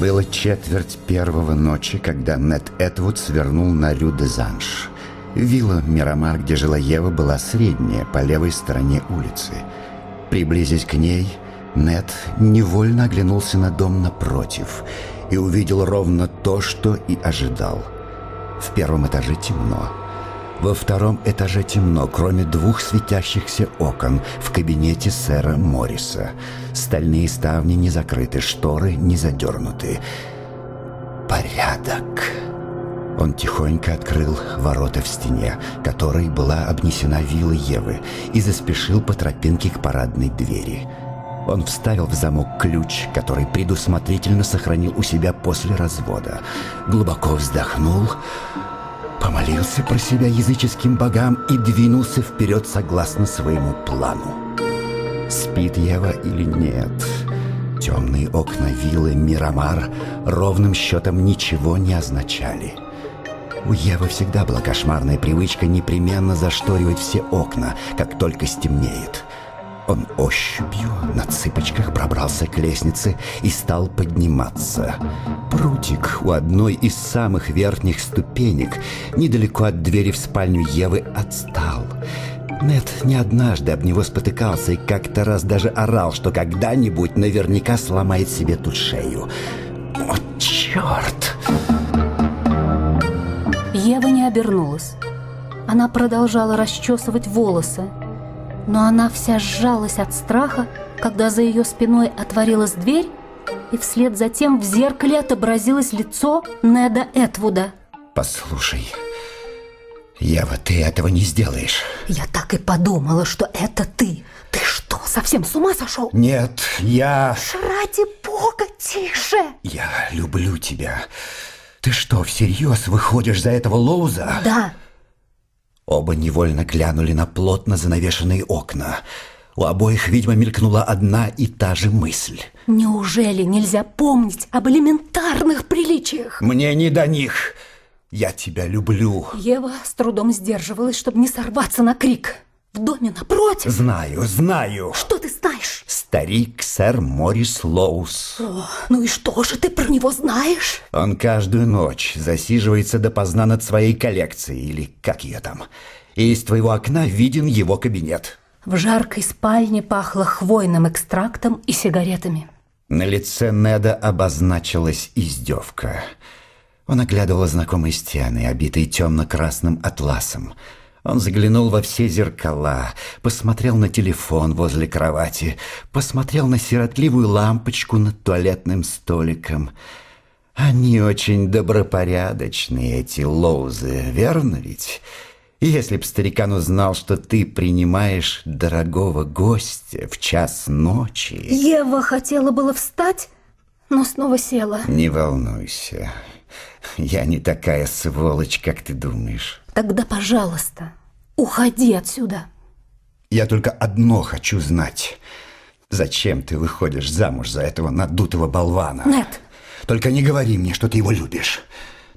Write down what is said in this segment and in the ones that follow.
Было четверть первого ночи, когда Нет Этвуд свернул на Рю-де-Занш. Вилла Мирамар, где жила Ева, была средняя, по левой стороне улицы. Приблизясь к ней, Нет невольно оглянулся на дом напротив и увидел ровно то, что и ожидал. В первом этаже темно. Во втором этаже темно, кроме двух светящихся окон в кабинете сэра Морриса. Стальные ставни не закрыты, шторы не задернуты. Порядок. Он тихонько открыл ворота в стене, которой была обнесена вилла Евы, и заспешил по тропинке к парадной двери. Он вставил в замок ключ, который предусмотрительно сохранил у себя после развода. Глубоко вздохнул помолился про себя языческим богам и двинулся вперед согласно своему плану. Спит Ева или нет? Темные окна виллы Мирамар ровным счетом ничего не означали. У Евы всегда была кошмарная привычка непременно зашторивать все окна, как только стемнеет. Он ощупью на цыпочках пробрался к лестнице и стал подниматься. Прутик у одной из самых верхних ступенек, недалеко от двери в спальню Евы, отстал. Нет не однажды об него спотыкался и как-то раз даже орал, что когда-нибудь наверняка сломает себе тут шею. О, черт! Ева не обернулась. Она продолжала расчесывать волосы, но она вся сжалась от страха, когда за ее спиной отворилась дверь, и вслед за тем в зеркале отобразилось лицо Неда Этвуда. «Послушай, Ева, ты этого не сделаешь». «Я так и подумала, что это ты. Ты что, совсем с ума сошел?» «Нет, я...» «Ради бога, тише!» «Я люблю тебя. Ты что, всерьез выходишь за этого Лоуза?» «Да». Оба невольно глянули на плотно занавешенные окна. У обоих, видимо, мелькнула одна и та же мысль. Неужели нельзя помнить об элементарных приличиях? Мне не до них. Я тебя люблю. Ева с трудом сдерживалась, чтобы не сорваться на крик. В доме напротив. Знаю, знаю. Что ты знаешь? Старик сэр Морис Лоус. О, ну и что же ты про него знаешь? Он каждую ночь засиживается допоздна над своей коллекцией, или как ее там. И из твоего окна виден его кабинет. В жаркой спальне пахло хвойным экстрактом и сигаретами. На лице Неда обозначилась издевка. Он оглядывал знакомые стены, обитые темно-красным атласом. Он заглянул во все зеркала, посмотрел на телефон возле кровати, посмотрел на сиротливую лампочку над туалетным столиком. Они очень добропорядочные, эти лоузы, верно ведь? И если б старикан узнал, что ты принимаешь дорогого гостя в час ночи... Ева хотела было встать, но снова села. Не волнуйся, я не такая сволочь, как ты думаешь. Тогда, пожалуйста, уходи отсюда. Я только одно хочу знать. Зачем ты выходишь замуж за этого надутого болвана? Нет. Только не говори мне, что ты его любишь.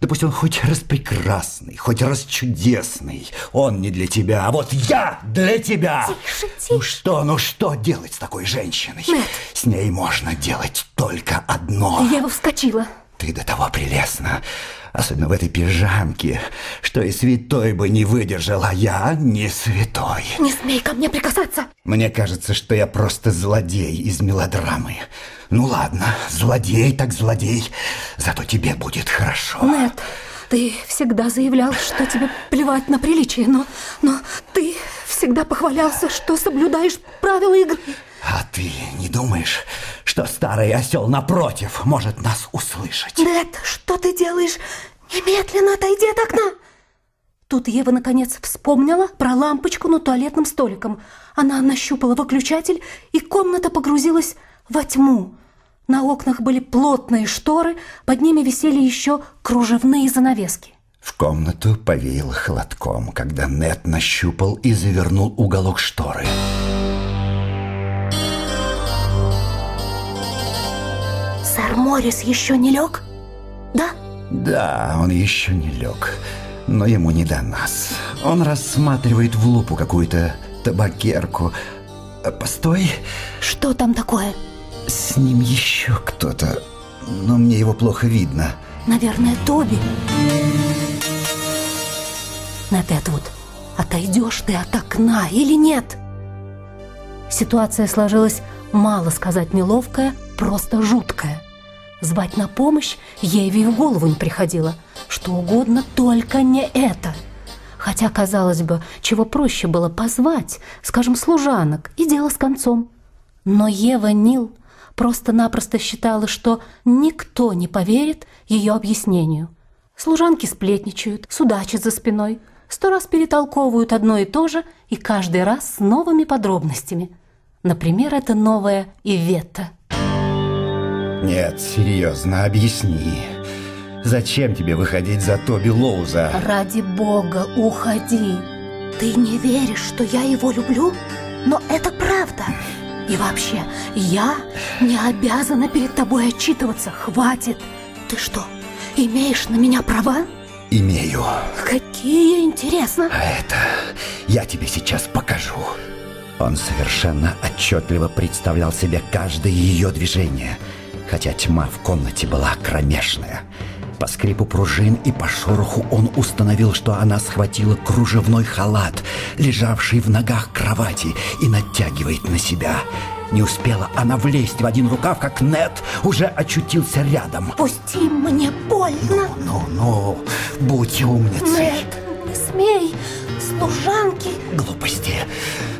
Да пусть он хоть раз прекрасный, хоть раз чудесный. Он не для тебя, а вот я для тебя. Тише, тише. Ну что, ну что делать с такой женщиной? Нет. С ней можно делать только одно. Ева вскочила. Ты до того прелестна, особенно в этой пижамке, что и святой бы не выдержал, а я не святой. Не смей ко мне прикасаться. Мне кажется, что я просто злодей из мелодрамы. Ну ладно, злодей так злодей, зато тебе будет хорошо. Нет, ты всегда заявлял, что тебе плевать на приличие, но, но ты всегда похвалялся, что соблюдаешь правила игры. А ты не думаешь, что старый осел напротив может нас услышать? Нет, что ты делаешь? Немедленно отойди от окна. Тут Ева наконец вспомнила про лампочку над туалетным столиком. Она нащупала выключатель, и комната погрузилась во тьму. На окнах были плотные шторы, под ними висели еще кружевные занавески. В комнату повеяло холодком, когда Нет нащупал и завернул уголок шторы. Сэр Моррис еще не лег? Да? Да, он еще не лег, но ему не до нас. Он рассматривает в лупу какую-то табакерку. Постой, Что там такое? с ним еще кто-то. но мне его плохо видно. Наверное, Тоби. Нет, вот отойдешь ты от окна или нет? Ситуация сложилась, мало сказать, неловкая, просто жуткая. Звать на помощь Еве в голову не приходило. Что угодно, только не это. Хотя, казалось бы, чего проще было позвать, скажем, служанок, и дело с концом. Но Ева Нил просто-напросто считала, что никто не поверит ее объяснению. Служанки сплетничают, судачат за спиной, сто раз перетолковывают одно и то же, и каждый раз с новыми подробностями. Например, это новая Ивета. Нет, серьезно, объясни. Зачем тебе выходить за Тоби Лоуза? Ради бога, уходи. Ты не веришь, что я его люблю? Но это правда. И вообще, я не обязана перед тобой отчитываться. Хватит. Ты что, имеешь на меня права? Имею. Какие, интересно? А это я тебе сейчас покажу. Он совершенно отчетливо представлял себе каждое ее движение, хотя тьма в комнате была кромешная. По скрипу пружин и по шороху он установил, что она схватила кружевной халат, лежавший в ногах кровати, и натягивает на себя. Не успела она влезть в один рукав, как Нет уже очутился рядом. Пусти, мне больно. Ну-ну, будь умницей. Нет, не смей, служанки. Глупости.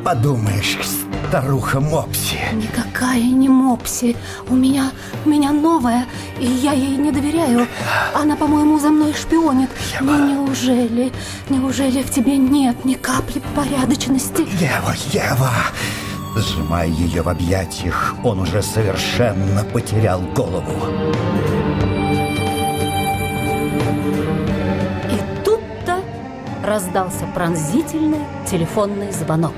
Подумаешь, старуха Мопси. Никакая не Мопси. У меня, у меня новая, и я ей не доверяю. Она, по-моему, за мной шпионит. Ева. Но неужели, неужели в тебе нет ни капли порядочности? Ева, Ева! Сжимая ее в объятиях, он уже совершенно потерял голову. И тут-то раздался пронзительный телефонный звонок.